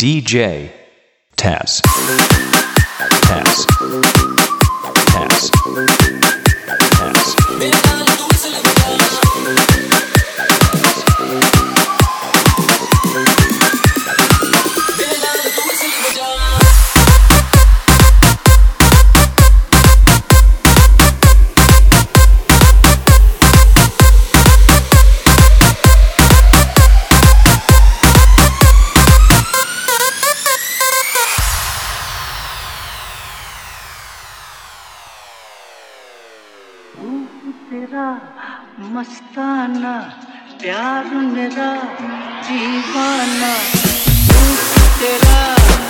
DJ Taz. Taz. Taz. तेरा मस्ताना प्यार मेरा दीवाना तेरा।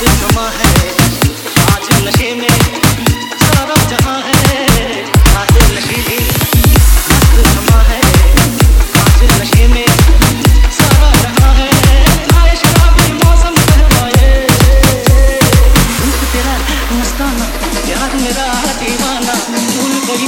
जमा है। आज नशे में सारा जहाँ है। मौसम तेरा मस्ताना यार मेरा दीवाना। भूल गई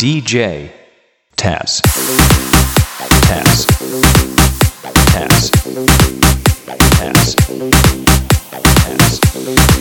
DJ Taz. Taz. Taz. Taz. Taz.